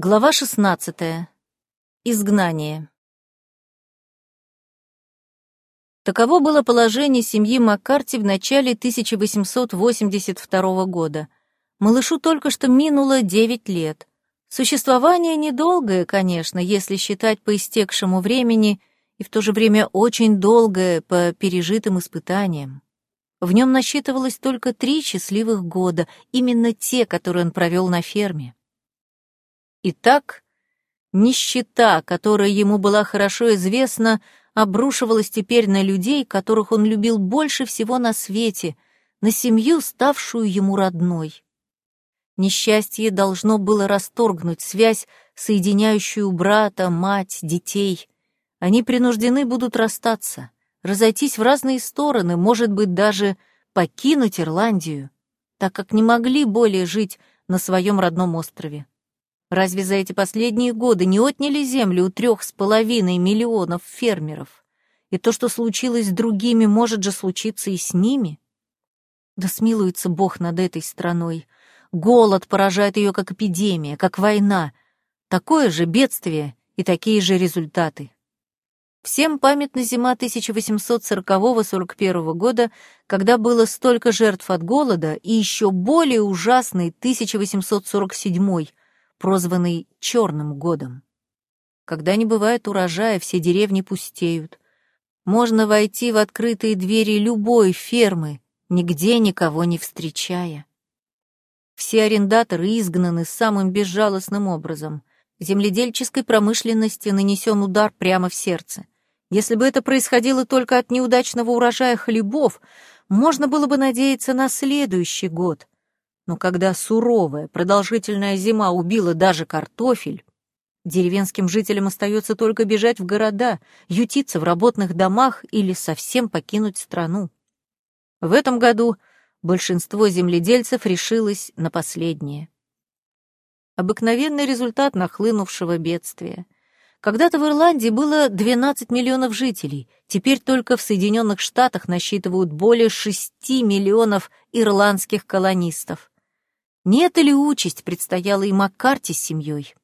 Глава 16. Изгнание. Таково было положение семьи Маккарти в начале 1882 года. Малышу только что минуло 9 лет. Существование недолгое, конечно, если считать по истекшему времени, и в то же время очень долгое по пережитым испытаниям. В нем насчитывалось только три счастливых года, именно те, которые он провел на ферме. Итак, нищета, которая ему была хорошо известна, обрушивалась теперь на людей, которых он любил больше всего на свете, на семью, ставшую ему родной. Несчастье должно было расторгнуть связь, соединяющую брата, мать, детей. Они принуждены будут расстаться, разойтись в разные стороны, может быть, даже покинуть Ирландию, так как не могли более жить на своем родном острове. Разве за эти последние годы не отняли землю у трех с половиной миллионов фермеров? И то, что случилось с другими, может же случиться и с ними? Да смилуется Бог над этой страной. Голод поражает ее как эпидемия, как война. Такое же бедствие и такие же результаты. Всем памятна зима 1840-41 года, когда было столько жертв от голода, и еще более ужасный 1847 прозванный «черным годом». Когда не бывает урожая, все деревни пустеют. Можно войти в открытые двери любой фермы, нигде никого не встречая. Все арендаторы изгнаны самым безжалостным образом. Земледельческой промышленности нанесен удар прямо в сердце. Если бы это происходило только от неудачного урожая хлебов, можно было бы надеяться на следующий год — но когда суровая, продолжительная зима убила даже картофель, деревенским жителям остается только бежать в города, ютиться в работных домах или совсем покинуть страну. В этом году большинство земледельцев решилось на последнее. Обыкновенный результат нахлынувшего бедствия. Когда-то в Ирландии было 12 миллионов жителей, теперь только в Соединенных Штатах насчитывают более 6 миллионов ирландских колонистов. Нет или участь предстояла и Маккарти с семьей.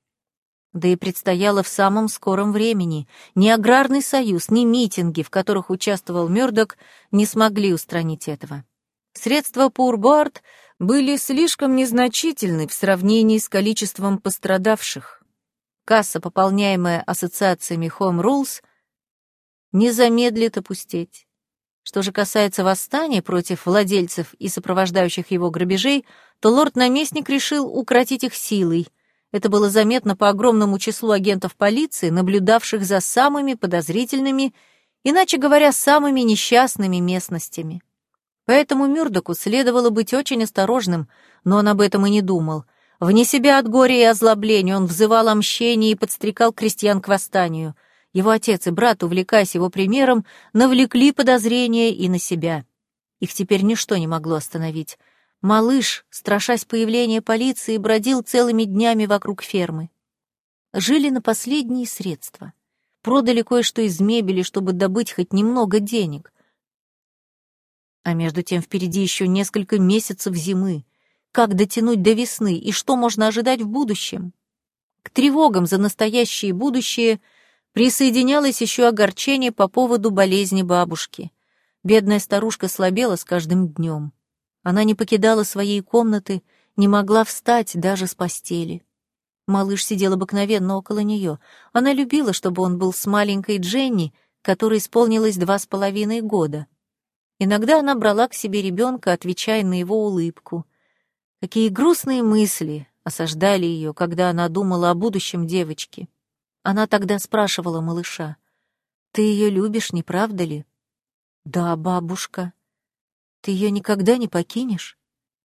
Да и предстояло в самом скором времени. Ни аграрный союз, ни митинги, в которых участвовал Мёрдок, не смогли устранить этого. Средства Пурбард были слишком незначительны в сравнении с количеством пострадавших. Касса, пополняемая ассоциациями Home Rules, не замедлит опустеть. Что же касается восстания против владельцев и сопровождающих его грабежей, то лорд-наместник решил укротить их силой. Это было заметно по огромному числу агентов полиции, наблюдавших за самыми подозрительными, иначе говоря, самыми несчастными местностями. Поэтому Мюрдоку следовало быть очень осторожным, но он об этом и не думал. Вне себя от горя и озлобления он взывал о мщении и подстрекал крестьян к восстанию — его отец и брат, увлекаясь его примером, навлекли подозрения и на себя. Их теперь ничто не могло остановить. Малыш, страшась появления полиции, бродил целыми днями вокруг фермы. Жили на последние средства. Продали кое-что из мебели, чтобы добыть хоть немного денег. А между тем впереди еще несколько месяцев зимы. Как дотянуть до весны и что можно ожидать в будущем? К тревогам за настоящее и будущее — Присоединялось еще огорчение по поводу болезни бабушки. Бедная старушка слабела с каждым днем. Она не покидала своей комнаты, не могла встать даже с постели. Малыш сидел обыкновенно около нее. Она любила, чтобы он был с маленькой Дженни, которой исполнилось два с половиной года. Иногда она брала к себе ребенка, отвечая на его улыбку. Какие грустные мысли осаждали ее, когда она думала о будущем девочки. Она тогда спрашивала малыша, «Ты ее любишь, не правда ли?» «Да, бабушка». «Ты ее никогда не покинешь?»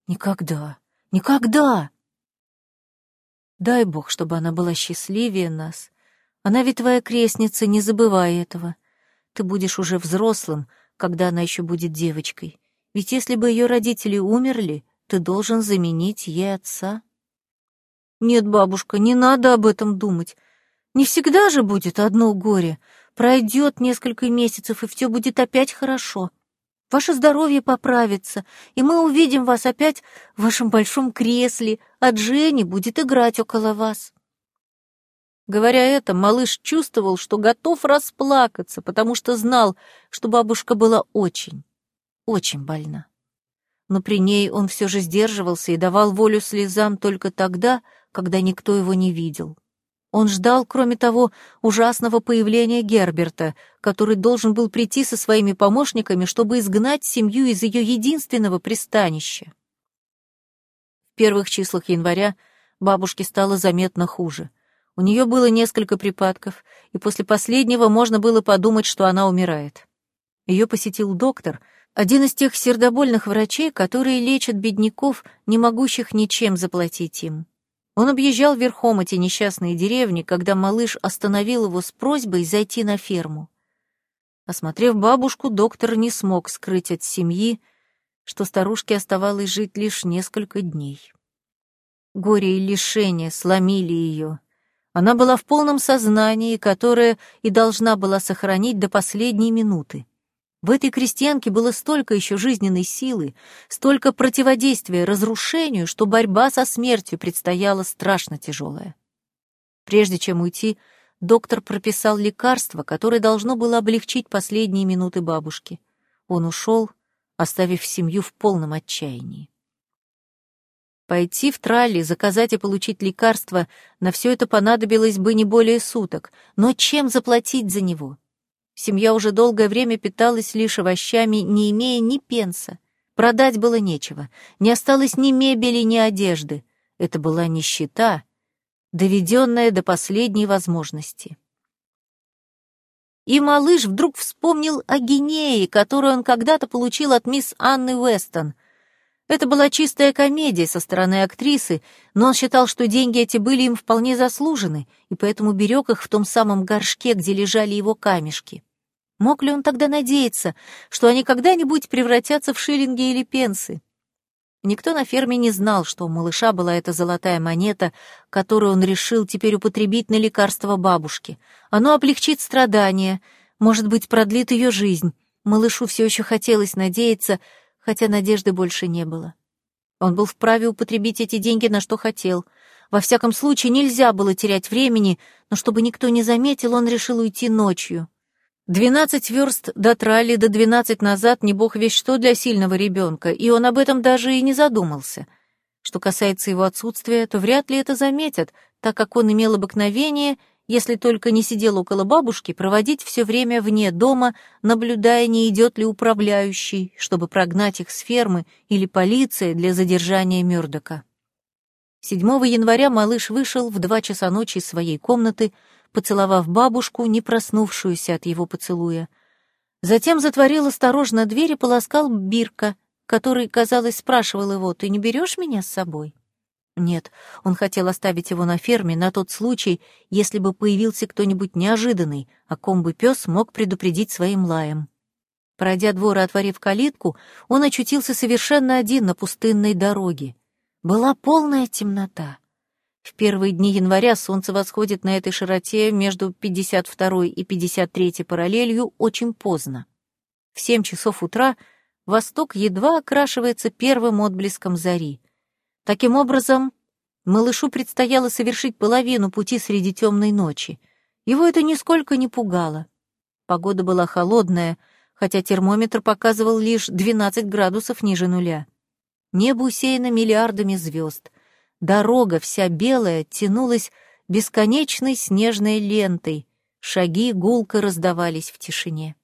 «Никогда, никогда!» Дай Бог, чтобы она была счастливее нас. Она ведь твоя крестница, не забывай этого. Ты будешь уже взрослым, когда она еще будет девочкой. Ведь если бы ее родители умерли, ты должен заменить ей отца. Нет, бабушка, не надо об этом думать. Не всегда же будет одно горе. Пройдет несколько месяцев, и все будет опять хорошо. Ваше здоровье поправится, и мы увидим вас опять в вашем большом кресле, а Дженни будет играть около вас. Говоря это, малыш чувствовал, что готов расплакаться, потому что знал, что бабушка была очень, очень больна. Но при ней он все же сдерживался и давал волю слезам только тогда, когда никто его не видел. Он ждал, кроме того, ужасного появления Герберта, который должен был прийти со своими помощниками, чтобы изгнать семью из ее единственного пристанища. В первых числах января бабушке стало заметно хуже. У нее было несколько припадков, и после последнего можно было подумать, что она умирает. Ее посетил доктор, один из тех сердобольных врачей, которые лечат бедняков, не могущих ничем заплатить им. Он объезжал верхом эти несчастные деревни, когда малыш остановил его с просьбой зайти на ферму. Осмотрев бабушку, доктор не смог скрыть от семьи, что старушке оставалось жить лишь несколько дней. Горе и лишения сломили ее. Она была в полном сознании, которое и должна была сохранить до последней минуты. В этой крестьянке было столько еще жизненной силы, столько противодействия разрушению, что борьба со смертью предстояла страшно тяжелая. Прежде чем уйти, доктор прописал лекарство, которое должно было облегчить последние минуты бабушки. Он ушел, оставив семью в полном отчаянии. Пойти в тралли, заказать и получить лекарство, на все это понадобилось бы не более суток, но чем заплатить за него? Семья уже долгое время питалась лишь овощами, не имея ни пенса. Продать было нечего, не осталось ни мебели, ни одежды. Это была нищета, доведенная до последней возможности. И малыш вдруг вспомнил о гинее, которую он когда-то получил от мисс Анны Уэстон. Это была чистая комедия со стороны актрисы, но он считал, что деньги эти были им вполне заслужены, и поэтому берег их в том самом горшке, где лежали его камешки. Мог ли он тогда надеяться, что они когда-нибудь превратятся в шиллинги или пенсы? Никто на ферме не знал, что у малыша была эта золотая монета, которую он решил теперь употребить на лекарство бабушки. Оно облегчит страдания, может быть, продлит ее жизнь. Малышу все еще хотелось надеяться, хотя надежды больше не было. Он был вправе употребить эти деньги на что хотел. Во всяком случае, нельзя было терять времени, но чтобы никто не заметил, он решил уйти ночью. Двенадцать верст до тралли, до двенадцать назад не бог весь что для сильного ребенка, и он об этом даже и не задумался. Что касается его отсутствия, то вряд ли это заметят, так как он имел обыкновение, если только не сидел около бабушки, проводить все время вне дома, наблюдая, не идет ли управляющий, чтобы прогнать их с фермы, или полиция для задержания Мёрдока. 7 января малыш вышел в два часа ночи из своей комнаты, поцеловав бабушку, не проснувшуюся от его поцелуя. Затем затворил осторожно дверь и полоскал Бирка, который, казалось, спрашивал его, «Ты не берешь меня с собой?» Нет, он хотел оставить его на ферме на тот случай, если бы появился кто-нибудь неожиданный, о ком бы пес мог предупредить своим лаем. Пройдя двор и отворив калитку, он очутился совершенно один на пустынной дороге. Была полная темнота. В первые дни января солнце восходит на этой широте между 52 и 53 параллелью очень поздно. В 7 часов утра восток едва окрашивается первым отблеском зари. Таким образом, малышу предстояло совершить половину пути среди темной ночи. Его это нисколько не пугало. Погода была холодная, хотя термометр показывал лишь 12 градусов ниже нуля. Небо усеяно миллиардами звезд — Дорога вся белая тянулась бесконечной снежной лентой, шаги гулко раздавались в тишине.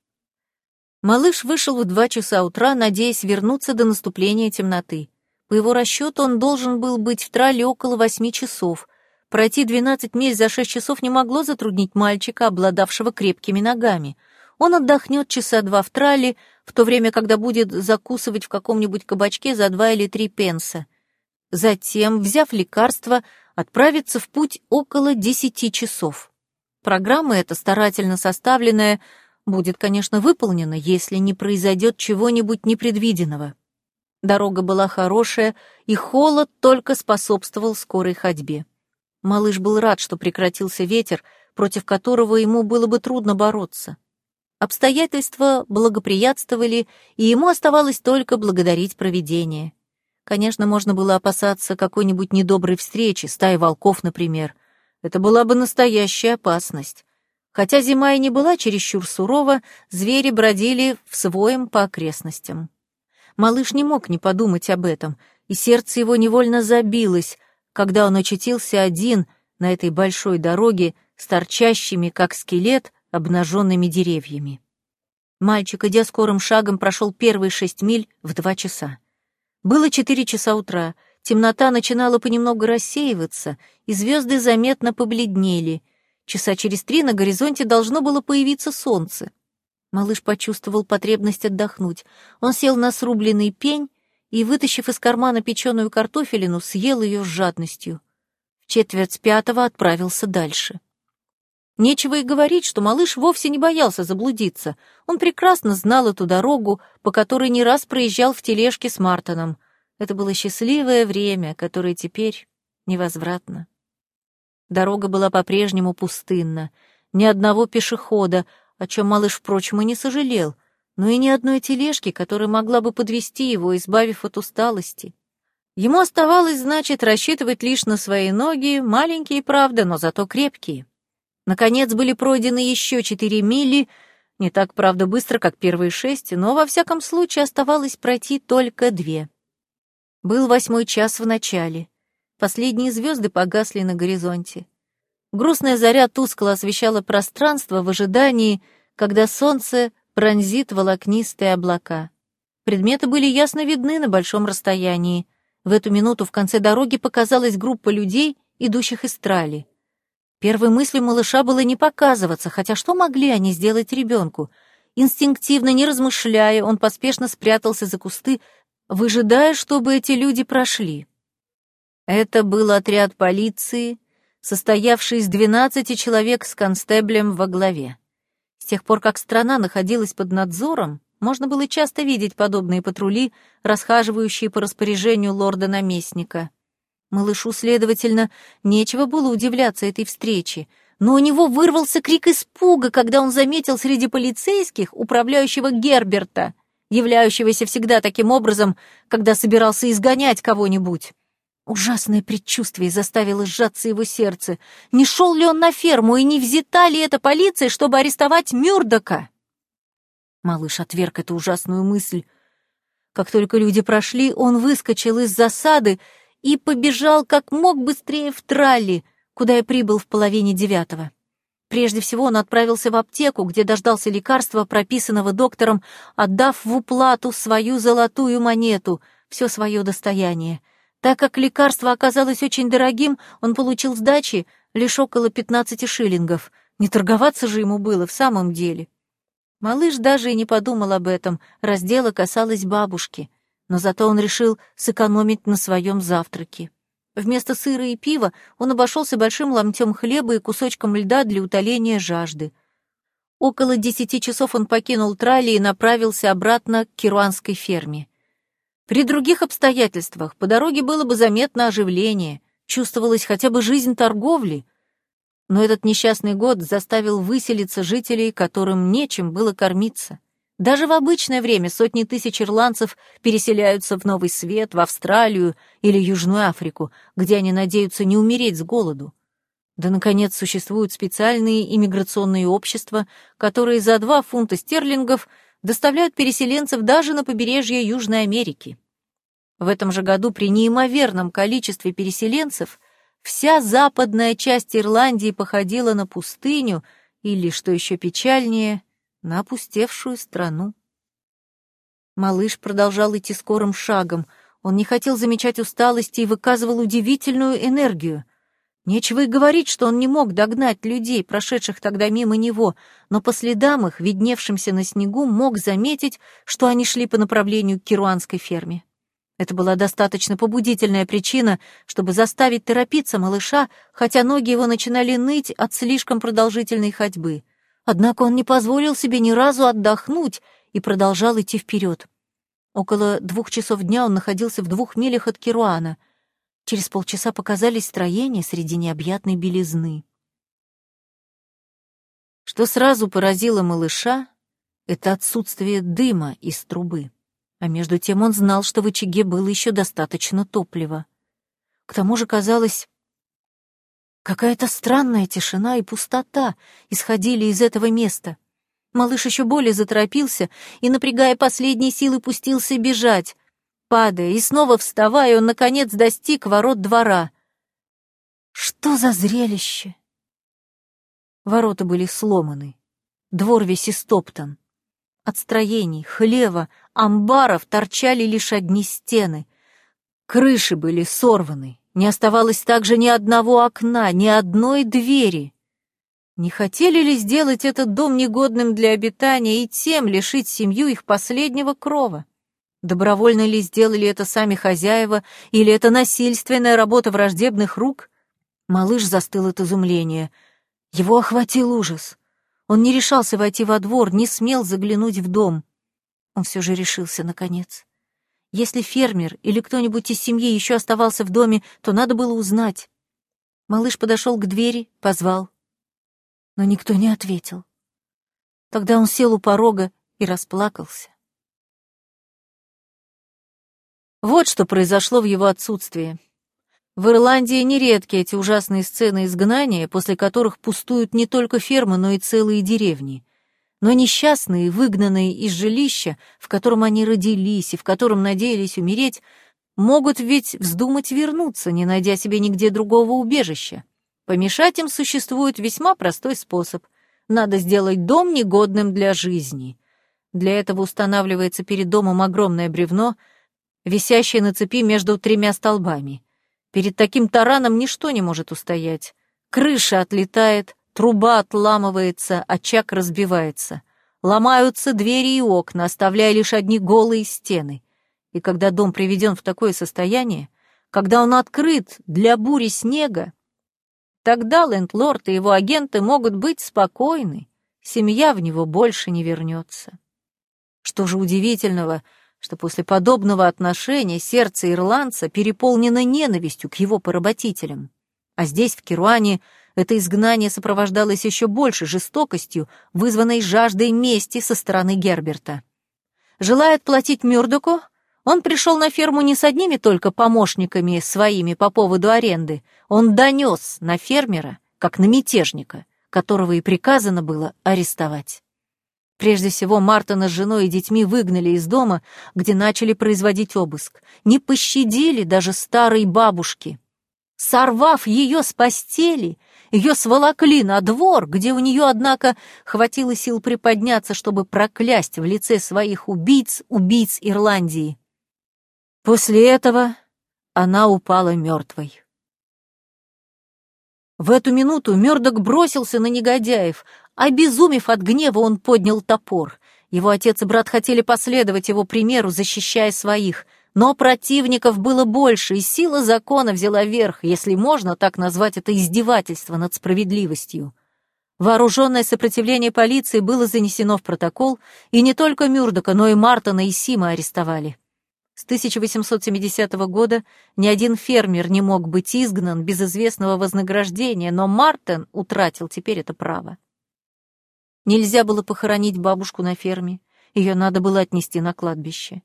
Малыш вышел в два часа утра, надеясь вернуться до наступления темноты. По его расчету он должен был быть в трале около восьми часов. Пройти двенадцать миль за шесть часов не могло затруднить мальчика, обладавшего крепкими ногами. Он отдохнет часа два в трале, в то время, когда будет закусывать в каком-нибудь кабачке за два или три пенса. Затем, взяв лекарство, отправиться в путь около десяти часов. Программа эта, старательно составленная, будет, конечно, выполнена, если не произойдет чего-нибудь непредвиденного. Дорога была хорошая, и холод только способствовал скорой ходьбе. Малыш был рад, что прекратился ветер, против которого ему было бы трудно бороться. Обстоятельства благоприятствовали, и ему оставалось только благодарить провидение. Конечно, можно было опасаться какой-нибудь недоброй встречи, стаи волков, например. Это была бы настоящая опасность. Хотя зима и не была чересчур сурова, звери бродили в своем по окрестностям. Малыш не мог не подумать об этом, и сердце его невольно забилось, когда он очутился один на этой большой дороге с торчащими, как скелет, обнаженными деревьями. Мальчик, идя скорым шагом, прошел первые шесть миль в два часа. Было четыре часа утра, темнота начинала понемногу рассеиваться, и звезды заметно побледнели. Часа через три на горизонте должно было появиться солнце. Малыш почувствовал потребность отдохнуть. Он сел на срубленный пень и, вытащив из кармана печеную картофелину, съел ее с жадностью. В четверть пятого отправился дальше. Нечего и говорить, что малыш вовсе не боялся заблудиться. Он прекрасно знал эту дорогу, по которой не раз проезжал в тележке с Мартоном. Это было счастливое время, которое теперь невозвратно. Дорога была по-прежнему пустынна. Ни одного пешехода, о чем малыш, впрочем, и не сожалел, но и ни одной тележки, которая могла бы подвести его, избавив от усталости. Ему оставалось, значит, рассчитывать лишь на свои ноги, маленькие, правда, но зато крепкие. Наконец были пройдены еще четыре мили, не так, правда, быстро, как первые шесть, но во всяком случае оставалось пройти только две. Был восьмой час в начале. Последние звезды погасли на горизонте. Грустная заря тускло освещала пространство в ожидании, когда солнце пронзит волокнистые облака. Предметы были ясно видны на большом расстоянии. В эту минуту в конце дороги показалась группа людей, идущих из трали. Первой мыслью малыша было не показываться, хотя что могли они сделать ребенку? Инстинктивно, не размышляя, он поспешно спрятался за кусты, выжидая, чтобы эти люди прошли. Это был отряд полиции, состоявший из 12 человек с констеблем во главе. С тех пор, как страна находилась под надзором, можно было часто видеть подобные патрули, расхаживающие по распоряжению лорда-наместника. Малышу, следовательно, нечего было удивляться этой встрече, но у него вырвался крик испуга, когда он заметил среди полицейских управляющего Герберта, являющегося всегда таким образом, когда собирался изгонять кого-нибудь. Ужасное предчувствие заставило сжаться его сердце. Не шел ли он на ферму и не взята ли эта полиция, чтобы арестовать Мюрдока? Малыш отверг эту ужасную мысль. Как только люди прошли, он выскочил из засады и побежал как мог быстрее в тралли, куда я прибыл в половине девятого. Прежде всего он отправился в аптеку, где дождался лекарства, прописанного доктором, отдав в уплату свою золотую монету, все свое достояние. Так как лекарство оказалось очень дорогим, он получил сдачи лишь около пятнадцати шиллингов. Не торговаться же ему было в самом деле. Малыш даже и не подумал об этом, раз дело касалось бабушки но зато он решил сэкономить на своем завтраке. Вместо сыра и пива он обошелся большим ломтем хлеба и кусочком льда для утоления жажды. Около десяти часов он покинул Трали и направился обратно к керуанской ферме. При других обстоятельствах по дороге было бы заметно оживление, чувствовалась хотя бы жизнь торговли, но этот несчастный год заставил выселиться жителей, которым нечем было кормиться. Даже в обычное время сотни тысяч ирландцев переселяются в Новый Свет, в Австралию или Южную Африку, где они надеются не умереть с голоду. Да, наконец, существуют специальные иммиграционные общества, которые за два фунта стерлингов доставляют переселенцев даже на побережье Южной Америки. В этом же году при неимоверном количестве переселенцев вся западная часть Ирландии походила на пустыню или, что еще печальнее, на опустевшую страну. Малыш продолжал идти скорым шагом. Он не хотел замечать усталости и выказывал удивительную энергию. Нечего и говорить, что он не мог догнать людей, прошедших тогда мимо него, но по следам их, видневшимся на снегу, мог заметить, что они шли по направлению к керуанской ферме. Это была достаточно побудительная причина, чтобы заставить торопиться малыша, хотя ноги его начинали ныть от слишком продолжительной ходьбы — Однако он не позволил себе ни разу отдохнуть и продолжал идти вперед. Около двух часов дня он находился в двух милях от Керуана. Через полчаса показались строения среди необъятной белизны. Что сразу поразило малыша, это отсутствие дыма из трубы. А между тем он знал, что в очаге было еще достаточно топлива. К тому же, казалось, Какая-то странная тишина и пустота исходили из этого места. Малыш еще более заторопился и, напрягая последние силы, пустился бежать. Падая и снова вставая, он, наконец, достиг ворот двора. Что за зрелище! Ворота были сломаны, двор весь истоптан. От строений, хлева, амбаров торчали лишь одни стены. Крыши были сорваны, не оставалось также ни одного окна, ни одной двери. Не хотели ли сделать этот дом негодным для обитания и тем лишить семью их последнего крова? Добровольно ли сделали это сами хозяева, или это насильственная работа враждебных рук? Малыш застыл от изумления. Его охватил ужас. Он не решался войти во двор, не смел заглянуть в дом. Он все же решился, наконец. Если фермер или кто-нибудь из семьи еще оставался в доме, то надо было узнать. Малыш подошел к двери, позвал. Но никто не ответил. Тогда он сел у порога и расплакался. Вот что произошло в его отсутствие. В Ирландии нередки эти ужасные сцены изгнания, после которых пустуют не только фермы, но и целые деревни. Но несчастные, выгнанные из жилища, в котором они родились и в котором надеялись умереть, могут ведь вздумать вернуться, не найдя себе нигде другого убежища. Помешать им существует весьма простой способ. Надо сделать дом негодным для жизни. Для этого устанавливается перед домом огромное бревно, висящее на цепи между тремя столбами. Перед таким тараном ничто не может устоять. Крыша отлетает, Труба отламывается, очаг разбивается. Ломаются двери и окна, оставляя лишь одни голые стены. И когда дом приведен в такое состояние, когда он открыт для бури снега, тогда лендлорд и его агенты могут быть спокойны, семья в него больше не вернется. Что же удивительного, что после подобного отношения сердце ирландца переполнено ненавистью к его поработителям. А здесь, в Керуане, это изгнание сопровождалось еще больше жестокостью, вызванной жаждой мести со стороны Герберта. Желая отплатить Мюрдоку, он пришел на ферму не с одними только помощниками своими по поводу аренды. Он донес на фермера, как на мятежника, которого и приказано было арестовать. Прежде всего, Мартина с женой и детьми выгнали из дома, где начали производить обыск. Не пощадили даже старой бабушки. Сорвав ее с постели, ее сволокли на двор, где у нее, однако, хватило сил приподняться, чтобы проклясть в лице своих убийц, убийц Ирландии. После этого она упала мертвой. В эту минуту Мёрдок бросился на негодяев. Обезумев от гнева, он поднял топор. Его отец и брат хотели последовать его примеру, защищая своих. Но противников было больше, и сила закона взяла верх, если можно так назвать это издевательство над справедливостью. Вооруженное сопротивление полиции было занесено в протокол, и не только Мюрдока, но и Мартона и Сима арестовали. С 1870 года ни один фермер не мог быть изгнан без известного вознаграждения, но Мартин утратил теперь это право. Нельзя было похоронить бабушку на ферме, ее надо было отнести на кладбище.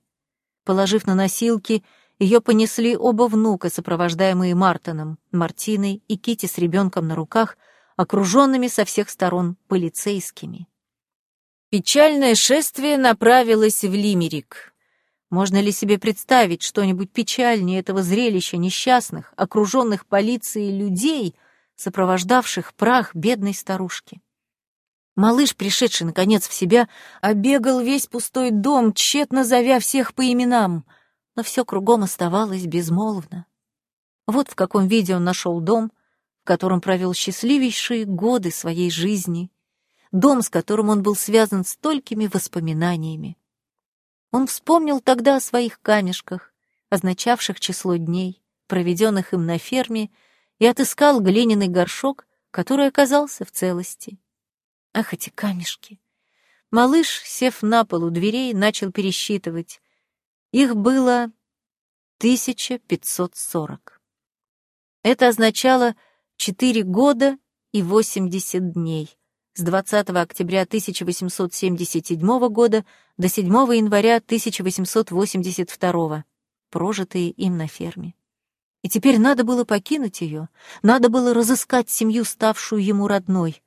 Положив на носилки, ее понесли оба внука, сопровождаемые Мартином, Мартиной и Кити с ребенком на руках, окруженными со всех сторон полицейскими. Печальное шествие направилось в Лимерик. Можно ли себе представить что-нибудь печальнее этого зрелища несчастных, окруженных полицией людей, сопровождавших прах бедной старушки? Малыш, пришедший наконец в себя, обегал весь пустой дом, тщетно зовя всех по именам, но все кругом оставалось безмолвно. Вот в каком виде он нашел дом, в котором провел счастливейшие годы своей жизни, дом, с которым он был связан столькими воспоминаниями. Он вспомнил тогда о своих камешках, означавших число дней, проведенных им на ферме, и отыскал глиняный горшок, который оказался в целости. Ах, эти камешки! Малыш, сев на пол у дверей, начал пересчитывать. Их было 1540. Это означало 4 года и 80 дней, с 20 октября 1877 года до 7 января 1882, прожитые им на ферме. И теперь надо было покинуть ее, надо было разыскать семью, ставшую ему родной.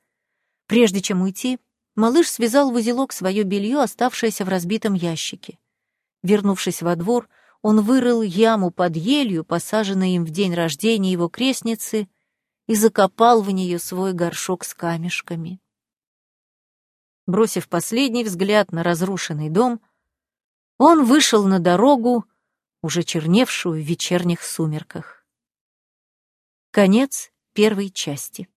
Прежде чем уйти, малыш связал в узелок свое белье, оставшееся в разбитом ящике. Вернувшись во двор, он вырыл яму под елью, посаженной им в день рождения его крестницы, и закопал в нее свой горшок с камешками. Бросив последний взгляд на разрушенный дом, он вышел на дорогу, уже черневшую в вечерних сумерках. Конец первой части.